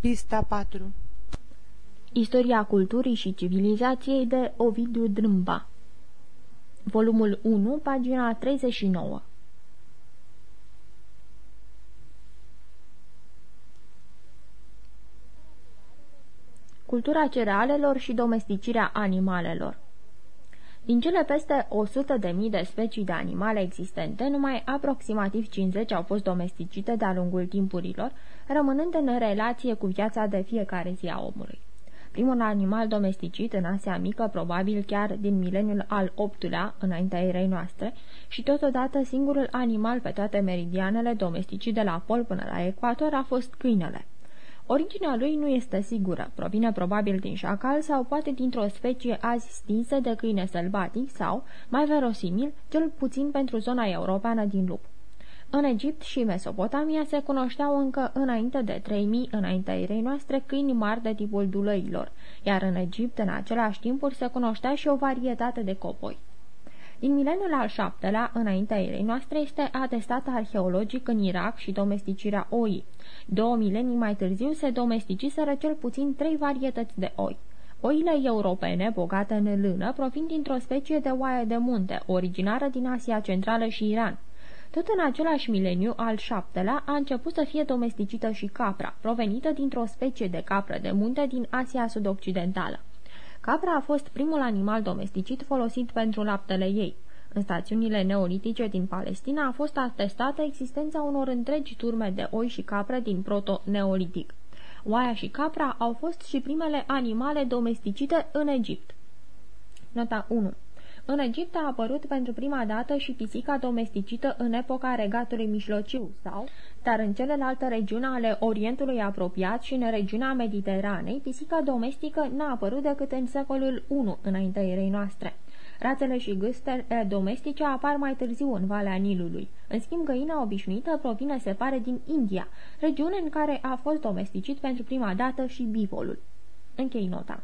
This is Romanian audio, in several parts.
Pista 4 Istoria culturii și civilizației de Ovidiu Drâmba. Volumul 1, pagina 39 Cultura cerealelor și domesticirea animalelor din cele peste 100 de mii de specii de animale existente, numai aproximativ 50 au fost domesticite de-a lungul timpurilor, rămânând în relație cu viața de fiecare zi a omului. Primul animal domesticit în Asia Mică, probabil chiar din mileniul al VIII-lea, înaintea erei noastre, și totodată singurul animal pe toate meridianele domesticit de la pol până la ecuator a fost câinele. Originea lui nu este sigură, provine probabil din șacal sau poate dintr-o specie azi stinsă de câine sălbatic sau, mai verosimil, cel puțin pentru zona europeană din lup. În Egipt și Mesopotamia se cunoșteau încă înainte de 3000 înaintea erei noastre câini mari de tipul dulăilor, iar în Egipt în același timpuri se cunoștea și o varietate de copoi. Din mileniul al șaptelea, înaintea erei noastre, este atestată arheologic în Irak și domesticirea oii. Două milenii mai târziu se domesticiseră cel puțin trei varietăți de oi. Oile europene, bogate în lână, provin dintr-o specie de oaie de munte, originară din Asia Centrală și Iran. Tot în același mileniu, al șaptelea, a început să fie domesticită și capra, provenită dintr-o specie de capră de munte din Asia Sud-Occidentală. Capra a fost primul animal domesticit folosit pentru laptele ei. În stațiunile neolitice din Palestina a fost atestată existența unor întregi turme de oi și capre din proto-neolitic. Oaia și capra au fost și primele animale domesticite în Egipt. Nota 1 în Egipt a apărut pentru prima dată și pisica domesticită în epoca regatului mijlociu sau, dar în celelalte regiuni ale Orientului apropiat și în regiunea Mediteranei, pisica domestică n-a apărut decât în secolul I înaintea erei noastre. Rațele și gâstele domestice apar mai târziu în Valea Nilului. În schimb, găina obișnuită provine, se pare, din India, regiune în care a fost domesticit pentru prima dată și bivolul. Închei nota.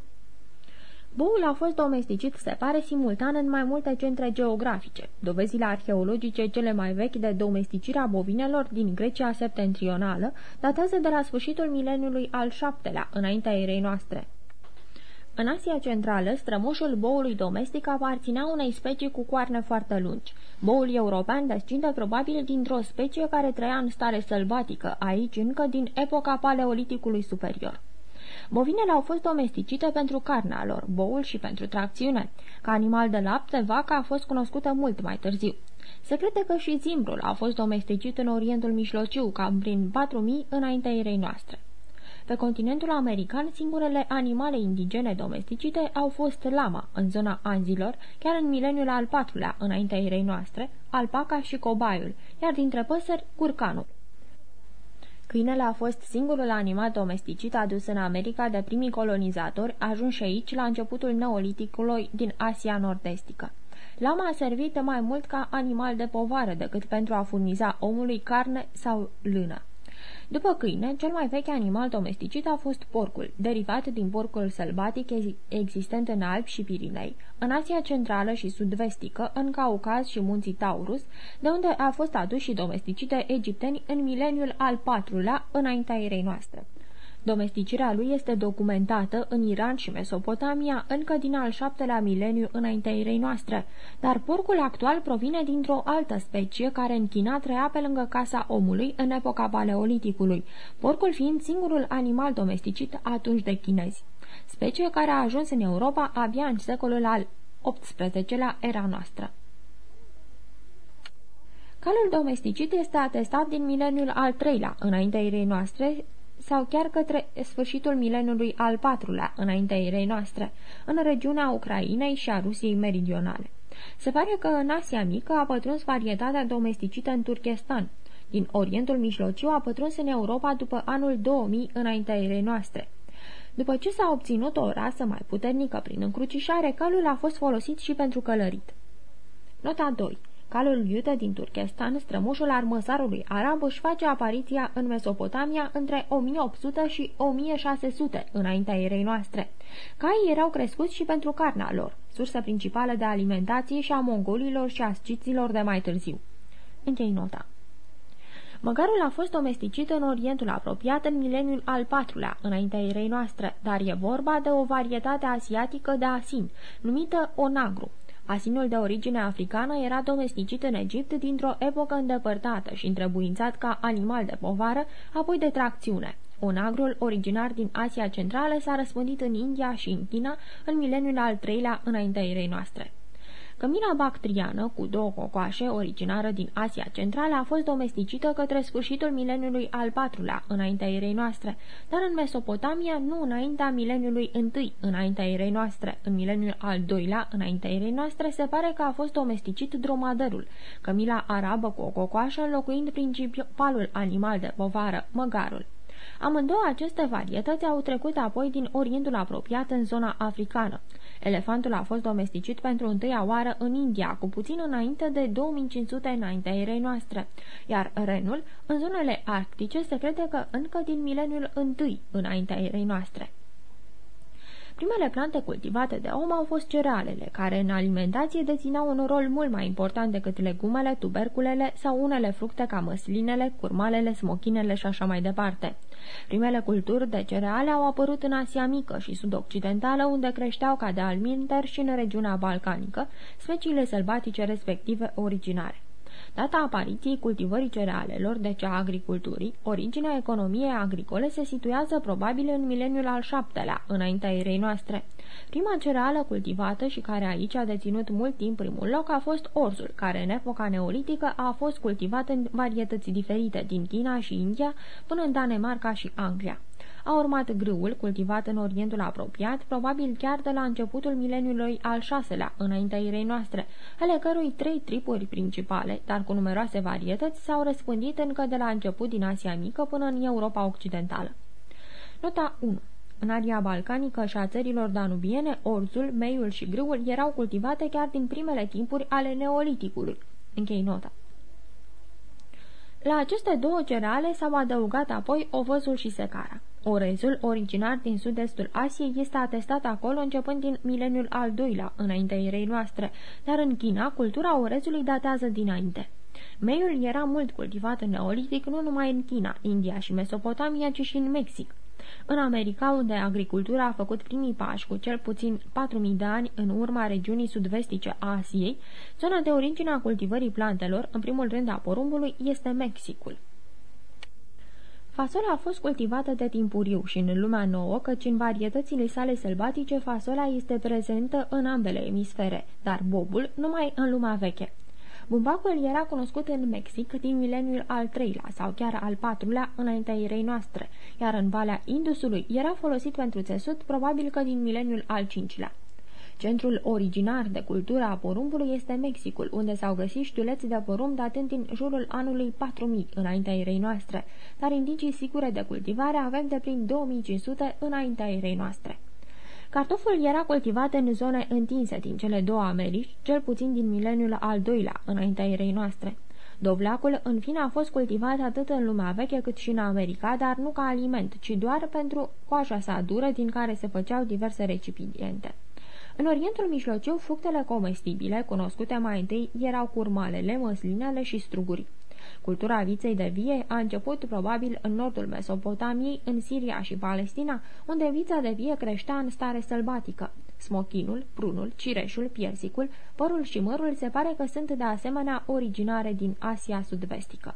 Boul a fost domesticit, se pare, simultan în mai multe centre geografice. Dovezile arheologice cele mai vechi de domesticirea bovinelor din Grecia septentrională datează de la sfârșitul mileniului al VII-lea, înaintea erei noastre. În Asia Centrală, strămoșul boului domestic aparținea unei specii cu coarne foarte lungi. Boul european descinde probabil dintr-o specie care trăia în stare sălbatică, aici încă din epoca paleoliticului superior. Bovinele au fost domesticite pentru carnea lor, boul și pentru tracțiune. Ca animal de lapte, vaca a fost cunoscută mult mai târziu. Se crede că și zimbrul a fost domesticit în Orientul Mijlociu, cam prin 4000 înaintea erei noastre. Pe continentul american, singurele animale indigene domesticite au fost lama, în zona Anzilor, chiar în mileniul al patrulea, înaintea erei noastre, alpaca și cobaiul, iar dintre păsări, curcanul. Câinele a fost singurul animal domesticit adus în America de primii colonizatori, ajunși aici la începutul neoliticului din Asia Nord-Estică. Lama a servit mai mult ca animal de povară decât pentru a furniza omului carne sau lână. După câine, cel mai vechi animal domesticit a fost porcul, derivat din porcul sălbatic existent în Alpi și Pirinei, în Asia Centrală și Sud-Vestică, în Caucaz și munții Taurus, de unde a fost adus și domesticite egipteni în mileniul al IV-lea, înaintea erei noastre. Domesticirea lui este documentată în Iran și Mesopotamia încă din al șaptelea mileniu înaintea erei noastre, dar porcul actual provine dintr-o altă specie care în China trăia pe lângă casa omului în epoca paleoliticului, porcul fiind singurul animal domesticit atunci de chinezi. Specie care a ajuns în Europa abia în secolul al XVIII-lea era noastră. Calul domesticit este atestat din mileniul al treilea, înaintea erei noastre, sau chiar către sfârșitul mileniului al patrulea, înaintea erei noastre, în regiunea Ucrainei și a Rusiei meridionale. Se pare că în Asia Mică a pătruns varietatea domesticită în Turkestan. Din Orientul Mijlociu a pătruns în Europa după anul 2000 înaintea erei noastre. După ce s-a obținut o rasă mai puternică prin încrucișare, calul a fost folosit și pentru călărit. Nota 2 Calul iute din Turkestan, strămoșul armăsarului arab, își face apariția în Mesopotamia între 1800 și 1600 înaintea erei noastre. Caii erau crescuți și pentru carnea lor, sursă principală de alimentație și a mongolilor și a sciților de mai târziu. Închei nota. Măgarul a fost domesticit în Orientul apropiat în mileniul al IV-lea, înaintea erei noastre, dar e vorba de o varietate asiatică de asin, numită onagru. Asinul de origine africană era domesticit în Egipt dintr-o epocă îndepărtată și întrebuințat ca animal de povară, apoi de tracțiune. Onagrul, originar din Asia Centrală, s-a răspândit în India și în China în mileniul al treilea înaintea erei noastre. Cămila bactriană, cu două cocoașe, originară din Asia Centrală, a fost domesticită către sfârșitul mileniului al patrulea, înaintea erei noastre, dar în Mesopotamia nu înaintea mileniului întâi, înaintea erei noastre. În mileniul al doilea, înaintea erei noastre, se pare că a fost domesticit dromaderul, cămila arabă cu o cocoașă, înlocuind principalul animal de povară, măgarul. Amândouă aceste varietăți au trecut apoi din Orientul apropiat în zona africană. Elefantul a fost domesticit pentru întâia oară în India, cu puțin înainte de 2500 înaintea erei noastre, iar renul, în zonele arctice, se crede că încă din mileniul întâi înaintea erei noastre. Primele plante cultivate de om au fost cerealele, care în alimentație dețineau un rol mult mai important decât legumele, tuberculele sau unele fructe ca măslinele, curmalele, smochinele și așa mai departe. Primele culturi de cereale au apărut în Asia Mică și Sud-Occidentală, unde creșteau ca de alminter și în regiunea balcanică, speciile sălbatice respective originare. Data apariției cultivării cerealelor, deci a agriculturii, originea economiei agricole se situează probabil în mileniul al șaptelea, înaintea erei noastre. Prima cereală cultivată și care aici a deținut mult timp primul loc a fost orzul, care în epoca neolitică a fost cultivat în varietăți diferite din China și India până în Danemarca și Anglia. A urmat grâul, cultivat în Orientul apropiat, probabil chiar de la începutul mileniului al șaselea, înaintea erei noastre, ale cărui trei tripuri principale, dar cu numeroase varietăți, s-au răspândit încă de la început din Asia Mică până în Europa Occidentală. Nota 1 în aria balcanică și a țărilor danubiene, orzul, meiul și grâul erau cultivate chiar din primele timpuri ale neoliticului. Închei nota. La aceste două cereale s-au adăugat apoi ovăzul și secara. Orezul, originar din sud-estul Asiei, este atestat acolo începând din mileniul al doilea, înaintea erei noastre, dar în China cultura orezului datează dinainte. Meiul era mult cultivat în neolitic nu numai în China, India și Mesopotamia, ci și în Mexic. În America, unde agricultura a făcut primii pași cu cel puțin 4.000 de ani în urma regiunii sud-vestice a Asiei, zona de origine a cultivării plantelor, în primul rând a porumbului, este Mexicul. Fasola a fost cultivată de timpuriu și în lumea nouă, căci în varietățile sale sălbatice fasola este prezentă în ambele emisfere, dar bobul numai în lumea veche. Bumbacul era cunoscut în Mexic din mileniul al treilea sau chiar al patrulea înaintea erei noastre, iar în Valea Indusului era folosit pentru țesut probabil că din mileniul al cincilea. Centrul originar de cultură a porumbului este Mexicul, unde s-au găsit știuleți de porumb datând din jurul anului 4000 înaintea erei noastre, dar indicii sigure de cultivare avem de prin 2500 înaintea erei noastre. Cartoful era cultivat în zone întinse din cele două Americi, cel puțin din mileniul al doilea, înaintea erei noastre. Dovleacul, în fine, a fost cultivat atât în lumea veche cât și în America, dar nu ca aliment, ci doar pentru coaja sa dură din care se făceau diverse recipiente. În Orientul Mijlociu, fructele comestibile, cunoscute mai întâi, erau curmalele, măslinele și strugurii. Cultura viței de vie a început probabil în nordul Mesopotamiei, în Siria și Palestina, unde vița de vie creștea în stare sălbatică. Smochinul, prunul, cireșul, piersicul, părul și mărul se pare că sunt de asemenea originare din Asia sud-vestică.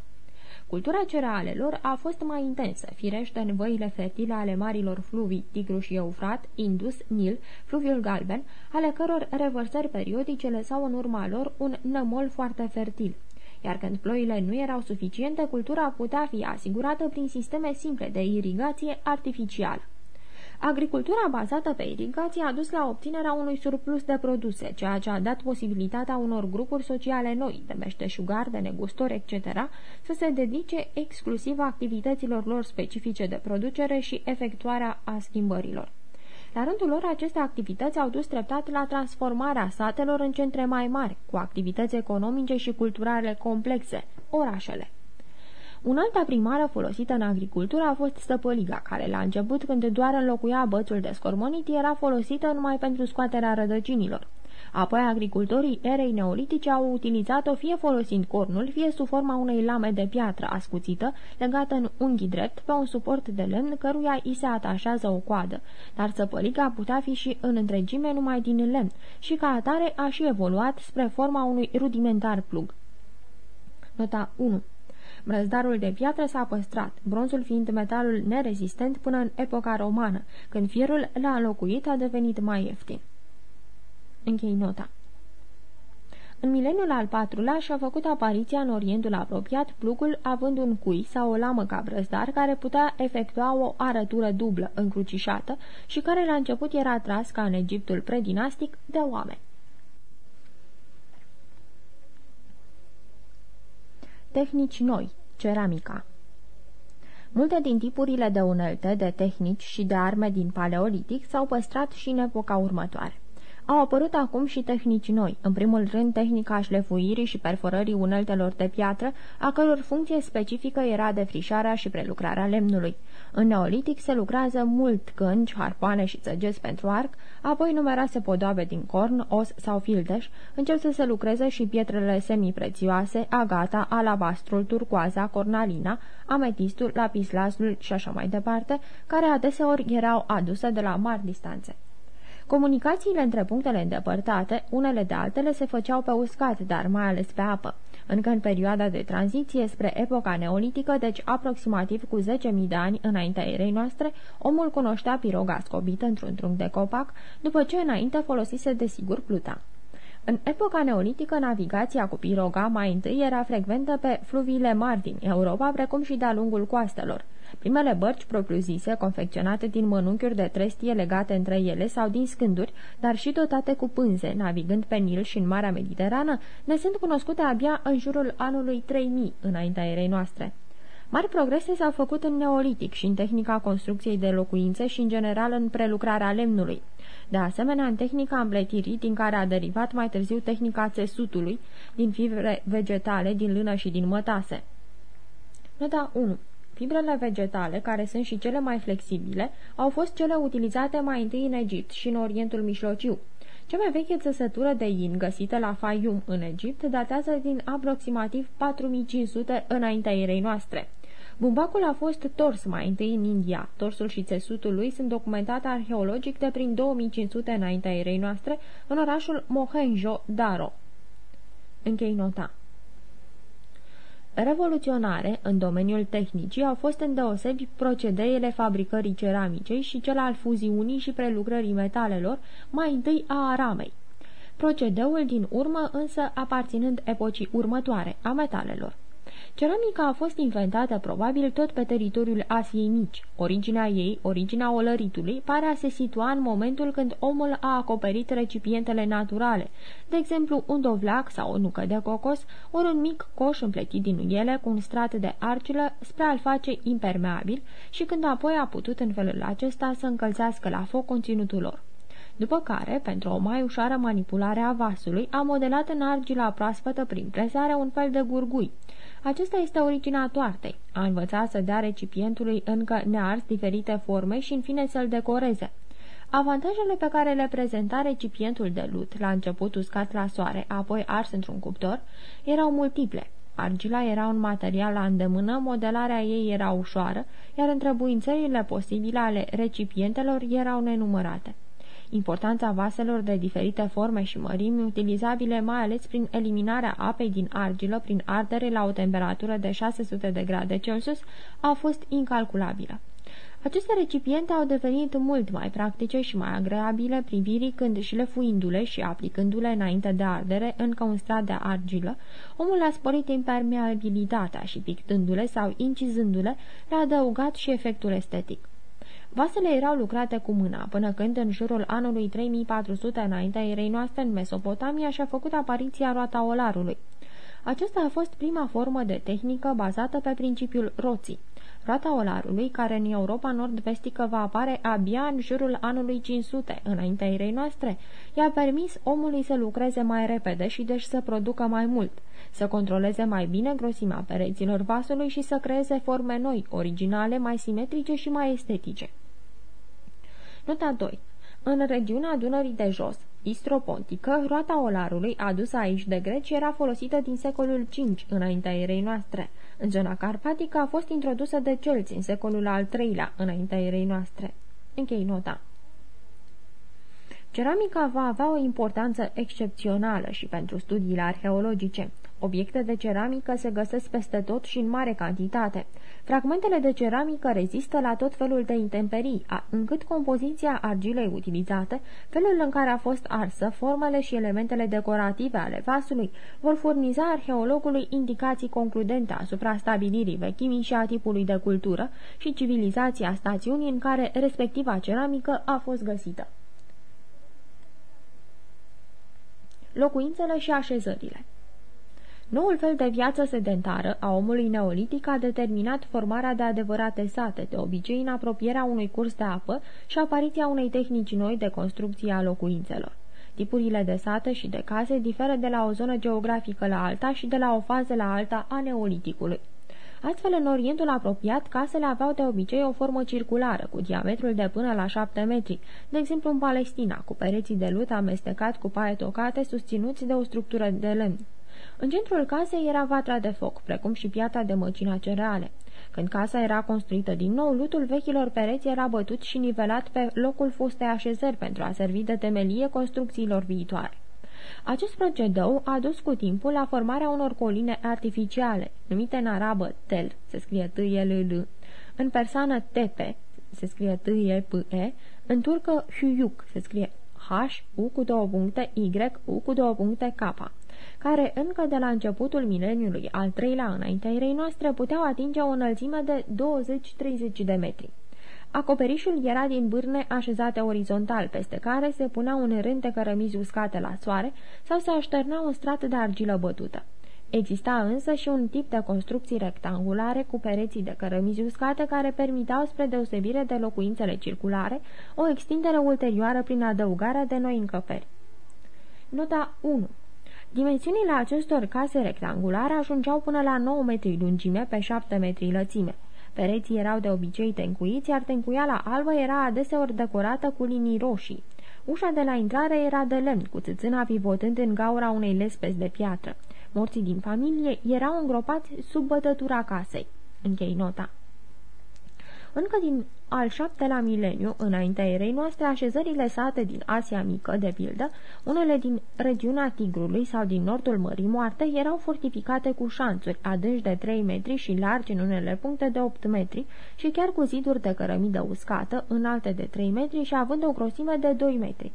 Cultura cerealelor a fost mai intensă, firește în văile fertile ale marilor fluvii Tigru și Eufrat, Indus, Nil, fluviul Galben, ale căror revărsări periodice lăsau în urma lor un nămol foarte fertil iar când ploile nu erau suficiente, cultura putea fi asigurată prin sisteme simple de irigație artificială. Agricultura bazată pe irigație a dus la obținerea unui surplus de produse, ceea ce a dat posibilitatea unor grupuri sociale noi, de meșteșugari, de negustori, etc., să se dedice exclusiv activităților lor specifice de producere și efectuarea a schimbărilor. La rândul lor, aceste activități au dus treptat la transformarea satelor în centre mai mari, cu activități economice și culturale complexe, orașele. Unalta primară folosită în agricultură a fost stăpăliga, care la început, când doar înlocuia bățul de scormonit, era folosită numai pentru scoaterea rădăcinilor. Apoi agricultorii erei neolitice au utilizat-o fie folosind cornul, fie sub forma unei lame de piatră ascuțită, legată în unghi drept pe un suport de lemn căruia i se atașează o coadă, dar săpălica putea fi și în întregime numai din lemn și ca atare a și evoluat spre forma unui rudimentar plug. Nota 1 Brăzdarul de piatră s-a păstrat, bronzul fiind metalul nerezistent până în epoca romană, când fierul l-a înlocuit a devenit mai ieftin. Închei nota. În mileniul al patrulea și-a făcut apariția în Orientul apropiat plugul având un cui sau o lamă ca brăzdar care putea efectua o arătură dublă, încrucișată și care la început era tras ca în Egiptul predinastic de oameni. Tehnici noi, ceramica Multe din tipurile de unelte, de tehnici și de arme din paleolitic s-au păstrat și în epoca următoare. Au apărut acum și tehnici noi, în primul rând tehnica șlefuirii și perforării uneltelor de piatră, a căror funcție specifică era defrișarea și prelucrarea lemnului. În neolitic se lucrează mult gânci, harpoane și țăgeți pentru arc, apoi numeroase podoabe din corn, os sau fildeș, încep să se lucreze și pietrele semiprețioase, agata, alabastrul, turcoaza, cornalina, ametistul, lapislasul și așa mai departe, care adeseori erau aduse de la mari distanțe. Comunicațiile între punctele îndepărtate, unele de altele, se făceau pe uscat, dar mai ales pe apă. Încă în perioada de tranziție spre epoca neolitică, deci aproximativ cu 10.000 de ani înaintea erei noastre, omul cunoștea piroga scobită într-un trunchi de copac, după ce înainte folosise desigur pluta. În epoca neolitică, navigația cu piroga mai întâi era frecventă pe fluviile mari din Europa, precum și de-a lungul coastelor. Primele bărci propriu-zise, confecționate din mănunchiuri de trestie legate între ele sau din scânduri, dar și dotate cu pânze, navigând pe Nil și în Marea Mediterană, ne sunt cunoscute abia în jurul anului 3000 înaintea erei noastre. Mari progrese s-au făcut în neolitic și în tehnica construcției de locuințe și, în general, în prelucrarea lemnului. De asemenea, în tehnica împletirii, din care a derivat mai târziu tehnica țesutului, din fibre vegetale, din lână și din mătase. Nota 1. Fibrele vegetale, care sunt și cele mai flexibile, au fost cele utilizate mai întâi în Egipt și în Orientul Mijlociu. Cea mai veche țesătură de yin găsită la Fayum în Egipt datează din aproximativ 4500 înaintea erei noastre. Bumbacul a fost tors mai întâi în India. Torsul și țesutul lui sunt documentate arheologic de prin 2500 înaintea erei noastre în orașul Mohenjo-Daro. Închei nota. Revoluționare în domeniul tehnicii au fost îndeosebi procedeele fabricării ceramicei și cel al fuziunii și prelucrării metalelor, mai întâi a aramei. Procedeul din urmă însă aparținând epocii următoare, a metalelor. Ceramica a fost inventată probabil tot pe teritoriul Asiei Mici. Originea ei, originea olăritului, pare a se situa în momentul când omul a acoperit recipientele naturale, de exemplu un dovlac sau o nucă de cocos, ori un mic coș împletit din ele cu un strat de argilă spre a-l face impermeabil și când apoi a putut în felul acesta să încălzească la foc conținutul lor după care, pentru o mai ușoară manipulare a vasului, a modelat în argila proaspătă prin presare un fel de gurgui. Acesta este originea toartei. A învățat să dea recipientului încă nears diferite forme și în fine să-l decoreze. Avantajele pe care le prezenta recipientul de lut, la început uscat la soare, apoi ars într-un cuptor, erau multiple. Argila era un material la îndemână, modelarea ei era ușoară, iar întrebuințările posibile ale recipientelor erau nenumărate. Importanța vaselor de diferite forme și mărimi, utilizabile mai ales prin eliminarea apei din argilă prin ardere la o temperatură de 600 de grade Celsius, a fost incalculabilă. Aceste recipiente au devenit mult mai practice și mai agreabile privirii când șlefuindu-le și aplicându-le înainte de ardere încă un strat de argilă, omul a sporit impermeabilitatea și pictându-le sau incizându-le le-a adăugat și efectul estetic. Vasele erau lucrate cu mâna, până când, în jurul anului 3400 înaintea erei noastre în Mesopotamia, și-a făcut apariția roata olarului. Aceasta a fost prima formă de tehnică bazată pe principiul roții. Roata olarului, care în Europa nord-vestică va apare abia în jurul anului 500, înaintea erei noastre, i-a permis omului să lucreze mai repede și deci să producă mai mult, să controleze mai bine grosimea pereților vasului și să creeze forme noi, originale, mai simetrice și mai estetice. Nota 2. În regiunea Dunării de Jos, istropontică, roata olarului, adusă aici de greci, era folosită din secolul V înaintea erei noastre. În zona carpatică a fost introdusă de celți în secolul al III-lea înaintea erei noastre. Închei nota. Ceramica va avea o importanță excepțională și pentru studiile arheologice. Obiecte de ceramică se găsesc peste tot și în mare cantitate. Fragmentele de ceramică rezistă la tot felul de intemperii, încât compoziția argilei utilizate, felul în care a fost arsă, formele și elementele decorative ale vasului vor furniza arheologului indicații concludente asupra stabilirii vechimii și a tipului de cultură și civilizația stațiunii în care respectiva ceramică a fost găsită. Locuințele și așezările Noul fel de viață sedentară a omului neolitic a determinat formarea de adevărate sate, de obicei în apropierea unui curs de apă și apariția unei tehnici noi de construcție a locuințelor. Tipurile de sate și de case diferă de la o zonă geografică la alta și de la o fază la alta a neoliticului. Astfel, în Orientul apropiat, casele aveau de obicei o formă circulară, cu diametrul de până la 7 metri, de exemplu în Palestina, cu pereții de lut amestecat cu paie tocate susținuți de o structură de lemn. În centrul casei era vatra de foc, precum și piatra de măcina cereale. Când casa era construită din nou, lutul vechilor pereți era bătut și nivelat pe locul fostei așezări pentru a servi de temelie construcțiilor viitoare. Acest procedeu a dus cu timpul la formarea unor coline artificiale, numite în arabă tel, se scrie t -E -L -L, în persană tepe, se scrie t -E -P -E, în turcă huyuk, se scrie H, U cu două puncte, Y, U cu două puncte, K care încă de la începutul mileniului al treilea înaintea erei noastre puteau atinge o înălțime de 20-30 de metri. Acoperișul era din bârne așezate orizontal, peste care se punea un rând de cărămizi uscate la soare sau se așterna un strat de argilă bătută. Exista însă și un tip de construcții rectangulare cu pereții de cărămizi uscate care permiteau, spre deosebire de locuințele circulare, o extindere ulterioară prin adăugarea de noi încăperi. Nota 1 Dimensiunile acestor case rectangulare ajungeau până la 9 metri lungime pe 7 metri lățime. Pereții erau de obicei tencuiți, iar tencuiala albă era adeseori decorată cu linii roșii. Ușa de la intrare era de lemn, cu țâțâna pivotând în gaura unei lespezi de piatră. Morții din familie erau îngropați sub bătătura casei. Închei nota. Încă din al șaptelea mileniu, înaintea erei noastre, așezările sate din Asia Mică, de pildă, unele din regiunea Tigrului sau din nordul Mării Moarte, erau fortificate cu șanțuri adânci de 3 metri și largi în unele puncte de 8 metri și chiar cu ziduri de cărămidă uscată, înalte de 3 metri și având o grosime de 2 metri.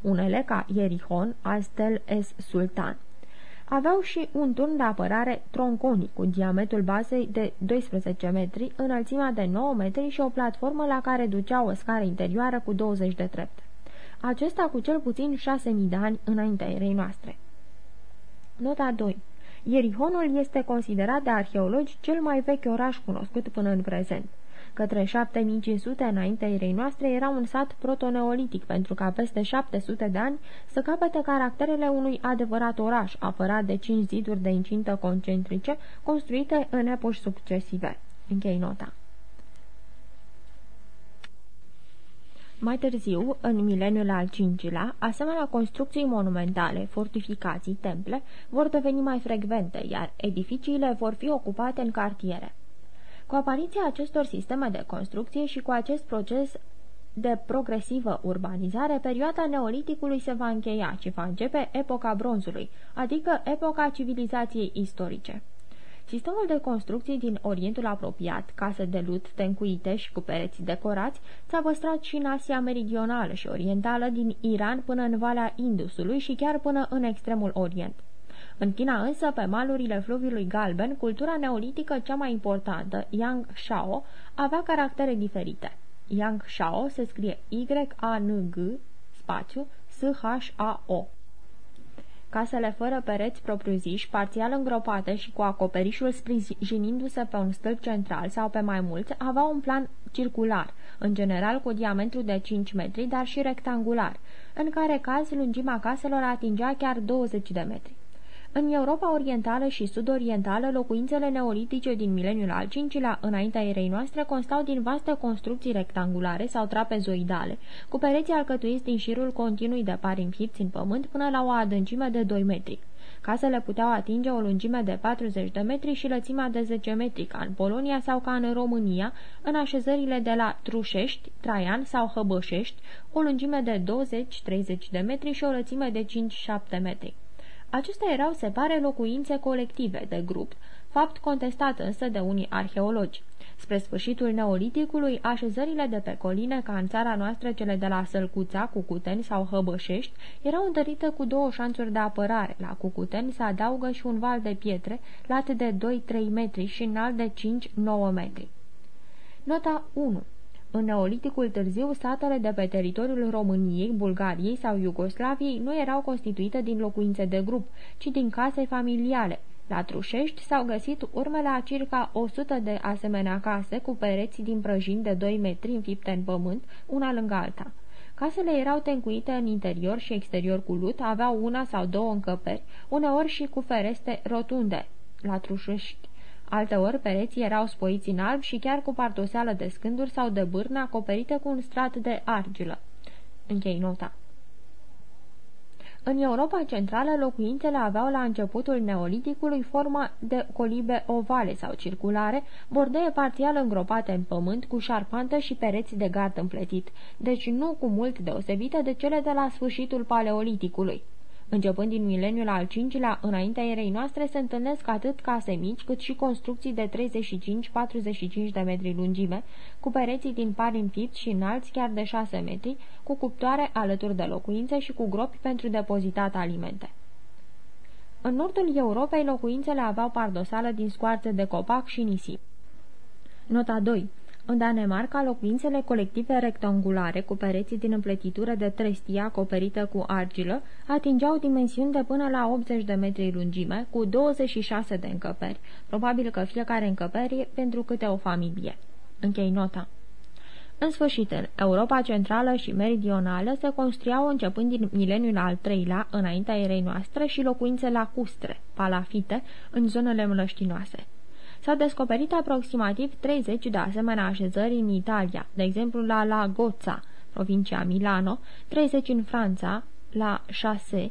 Unele, ca Ierihon, Astel es Sultan, Aveau și un turn de apărare tronconic cu diametrul bazei de 12 metri, înălțimea de 9 metri și o platformă la care ducea o scară interioară cu 20 de trepte. Acesta cu cel puțin 6.000 de ani înaintea erei noastre. Nota 2 Ierihonul este considerat de arheologi cel mai vechi oraș cunoscut până în prezent. Către 7500 înaintea erei noastre era un sat protoneolitic, pentru ca peste 700 de ani să capete caracterele unui adevărat oraș, apărat de cinci ziduri de incintă concentrice, construite în epoși succesive. Închei nota. Mai târziu, în mileniul al V-lea, asemenea construcții monumentale, fortificații, temple, vor deveni mai frecvente, iar edificiile vor fi ocupate în cartiere. Cu apariția acestor sisteme de construcție și cu acest proces de progresivă urbanizare, perioada neoliticului se va încheia și va începe epoca bronzului, adică epoca civilizației istorice. Sistemul de construcții din Orientul apropiat, case de lut tencuite și cu pereți decorați, s-a păstrat și în Asia Meridională și Orientală, din Iran până în Valea Indusului și chiar până în extremul Orient. În China însă, pe malurile fluviului Galben, cultura neolitică cea mai importantă, Yang Shao, avea caractere diferite. Yang Shao se scrie Y-A-N-G, spațiu, S-H-A-O. Casele fără pereți propriu-ziși, parțial îngropate și cu acoperișul sprijinindu-se pe un stâlp central sau pe mai mulți, aveau un plan circular, în general cu diametru de 5 metri, dar și rectangular, în care caz lungimea caselor atingea chiar 20 de metri. În Europa Orientală și Sud-Orientală, locuințele neolitice din mileniul al V-lea, înaintea erei noastre, constau din vaste construcții rectangulare sau trapezoidale, cu pereții alcătuiți din șirul continui de pari înfipți în pământ până la o adâncime de 2 metri. Casele puteau atinge o lungime de 40 de metri și lățimea de 10 metri, ca în Polonia sau ca în România, în așezările de la Trușești, Traian sau Hăbășești, o lungime de 20-30 de metri și o lățime de 5-7 metri. Acestea erau, se pare, locuințe colective de grup, fapt contestat însă de unii arheologi. Spre sfârșitul neoliticului, așezările de pe coline, ca în țara noastră cele de la Sălcuța, Cucuteni sau Hăbășești, erau întărite cu două șanțuri de apărare. La Cucuteni se adaugă și un val de pietre, lat de 2-3 metri și înalt de 5-9 metri. Nota 1 în neoliticul târziu, satele de pe teritoriul României, Bulgariei sau Iugoslaviei nu erau constituite din locuințe de grup, ci din case familiale. La Trușești s-au găsit urmele a circa 100 de asemenea case cu pereți din prăjini de 2 metri înfipte în pământ, una lângă alta. Casele erau tencuite în interior și exterior cu lut, aveau una sau două încăperi, uneori și cu fereste rotunde. La Trușești Alteori pereții erau spoiți în alb și chiar cu partoseală de scânduri sau de bârnă acoperită cu un strat de argilă. Închei nota. În Europa Centrală, locuințele aveau la începutul neoliticului forma de colibe ovale sau circulare, bordee parțial îngropate în pământ, cu șarpantă și pereți de gard împletit, deci nu cu mult deosebite de cele de la sfârșitul paleoliticului. Începând din mileniul al V-lea, înaintea erei noastre, se întâlnesc atât case mici, cât și construcții de 35-45 de metri lungime, cu pereții din pari înfipt și înalți chiar de 6 metri, cu cuptoare alături de locuințe și cu gropi pentru depozitat alimente. În nordul Europei, locuințele aveau pardosală din scoarțe de copac și nisip. Nota 2. În Danemarca, locuințele colective rectangulare cu pereții din împletitură de trestie acoperită cu argilă atingeau dimensiuni de până la 80 de metri lungime, cu 26 de încăperi, probabil că fiecare încăpere pentru câte o familie. Închei nota. În sfârșit, în Europa Centrală și Meridională se construiau începând din mileniul al III-lea, înaintea erei noastre, și locuințe lacustre, palafite, în zonele mlăștinoase. S-au descoperit aproximativ 30 de asemenea așezări în Italia, de exemplu la La Gozza, provincia Milano, 30 în Franța, la Chasse,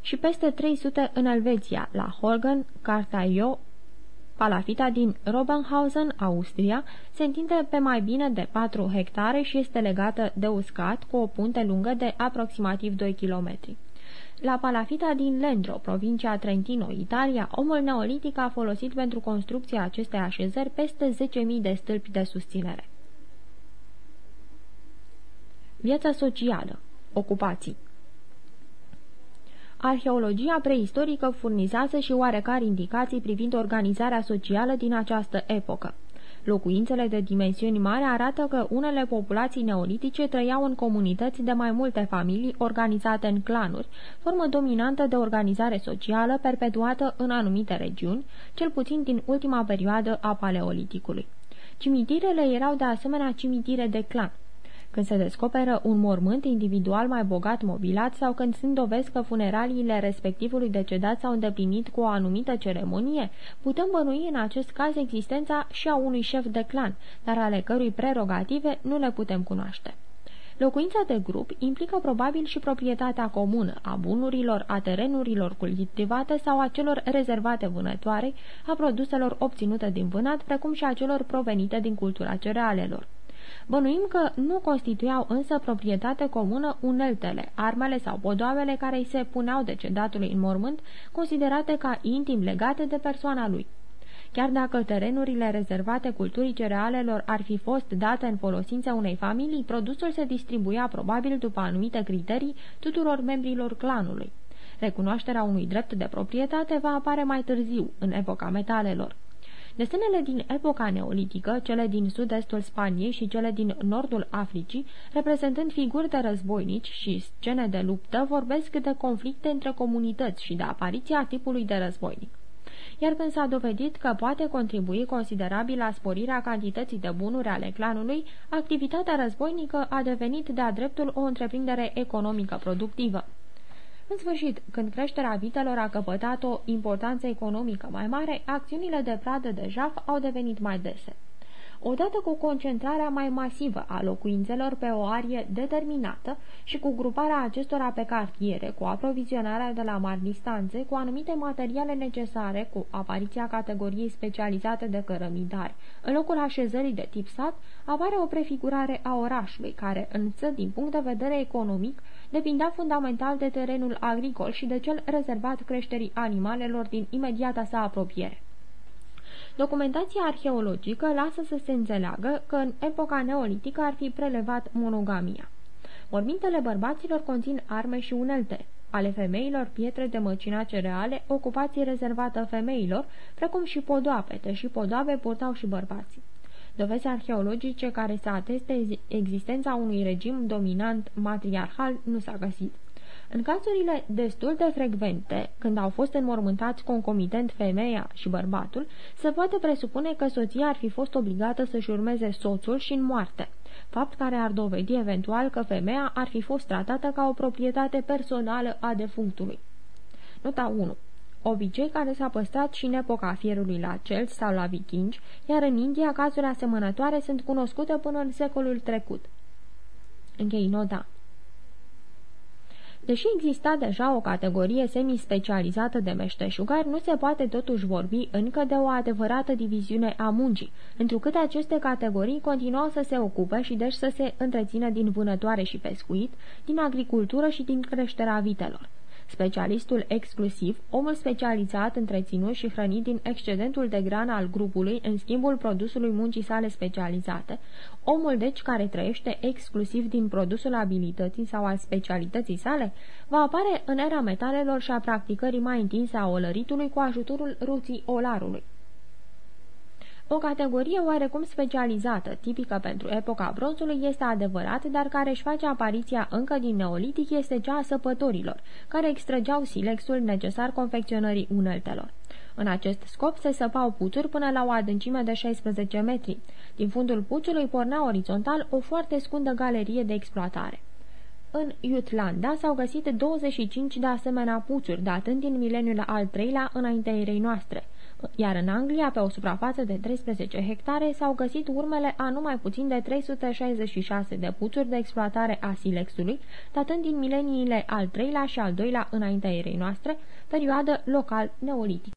și peste 300 în Elveția, la Holgen, Cartaio, Palafita din Robenhausen, Austria, se întinde pe mai bine de 4 hectare și este legată de uscat cu o punte lungă de aproximativ 2 km. La Palafita din Lendro, provincia Trentino, Italia, omul neolitic a folosit pentru construcția acestei așezări peste 10.000 de stâlpi de susținere. Viața socială Ocupații Arheologia preistorică furnizează și oarecare indicații privind organizarea socială din această epocă. Locuințele de dimensiuni mari arată că unele populații neolitice trăiau în comunități de mai multe familii organizate în clanuri, formă dominantă de organizare socială perpetuată în anumite regiuni, cel puțin din ultima perioadă a paleoliticului. Cimitirele erau de asemenea cimitire de clan. Când se descoperă un mormânt individual mai bogat mobilat sau când sunt dovezi că funeraliile respectivului decedat s-au îndeplinit cu o anumită ceremonie, putem bănui în acest caz existența și a unui șef de clan, dar ale cărui prerogative nu le putem cunoaște. Locuința de grup implică probabil și proprietatea comună a bunurilor, a terenurilor cultivate sau a celor rezervate vânătoare, a produselor obținute din vânat, precum și a celor provenite din cultura cerealelor. Bănuim că nu constituiau însă proprietate comună uneltele, armele sau podoavele care îi se puneau decedatului în mormânt, considerate ca intim legate de persoana lui. Chiar dacă terenurile rezervate culturii cerealelor ar fi fost date în folosința unei familii, produsul se distribuia probabil după anumite criterii tuturor membrilor clanului. Recunoașterea unui drept de proprietate va apare mai târziu, în epoca metalelor. Desenele din epoca neolitică, cele din sud-estul Spaniei și cele din nordul Africii, reprezentând figuri de războinici și scene de luptă, vorbesc de conflicte între comunități și de apariția tipului de războinic iar când s-a dovedit că poate contribui considerabil la sporirea cantității de bunuri ale clanului, activitatea războinică a devenit de-a dreptul o întreprindere economică productivă. În sfârșit, când creșterea vitelor a căpătat o importanță economică mai mare, acțiunile de pradă de jaf au devenit mai dese. Odată cu concentrarea mai masivă a locuințelor pe o arie determinată și cu gruparea acestora pe cartiere, cu aprovizionarea de la mari distanțe, cu anumite materiale necesare, cu apariția categoriei specializate de cărămidari, în locul așezării de tip sat, apare o prefigurare a orașului, care, însă, din punct de vedere economic, depindea fundamental de terenul agricol și de cel rezervat creșterii animalelor din imediata sa apropiere. Documentația arheologică lasă să se înțeleagă că în epoca neolitică ar fi prelevat monogamia. Mormintele bărbaților conțin arme și unelte, ale femeilor pietre de măcina cereale, ocupație rezervată femeilor, precum și podoape, deși podoape purtau și bărbații. Dovezi arheologice care să ateste existența unui regim dominant matriarhal nu s-a găsit. În cazurile destul de frecvente, când au fost înmormântați concomitent femeia și bărbatul, se poate presupune că soția ar fi fost obligată să-și urmeze soțul și în moarte, fapt care ar dovedi eventual că femeia ar fi fost tratată ca o proprietate personală a defunctului. Nota 1 obicei care s-a păstrat și în epoca fierului la celți sau la vikingi, iar în India cazuri asemănătoare sunt cunoscute până în secolul trecut. Închei nota. Deși exista deja o categorie semi-specializată de meșteșugari, nu se poate totuși vorbi încă de o adevărată diviziune a muncii, întrucât aceste categorii continuau să se ocupe și deci să se întrețină din vânătoare și pescuit, din agricultură și din creșterea vitelor specialistul exclusiv, omul specializat, întreținut și hrănit din excedentul de grană al grupului în schimbul produsului muncii sale specializate, omul deci care trăiește exclusiv din produsul abilității sau al specialității sale, va apare în era metalelor și a practicării mai întinse a olăritului cu ajutorul ruții olarului. O categorie oarecum specializată, tipică pentru epoca bronzului, este adevărat, dar care își face apariția încă din neolitic este cea a săpătorilor, care extrăgeau silexul necesar confecționării uneltelor. În acest scop se săpau puțuri până la o adâncime de 16 metri. Din fundul puțului pornea orizontal o foarte scundă galerie de exploatare. În Jutlanda s-au găsit 25 de asemenea puțuri, datând din mileniul al treilea înaintea erei noastre – iar în Anglia, pe o suprafață de 13 hectare, s-au găsit urmele a numai puțin de 366 de puțuri de exploatare a silexului, datând din mileniile al treilea și al doilea înaintea erei noastre, perioadă local neolitic.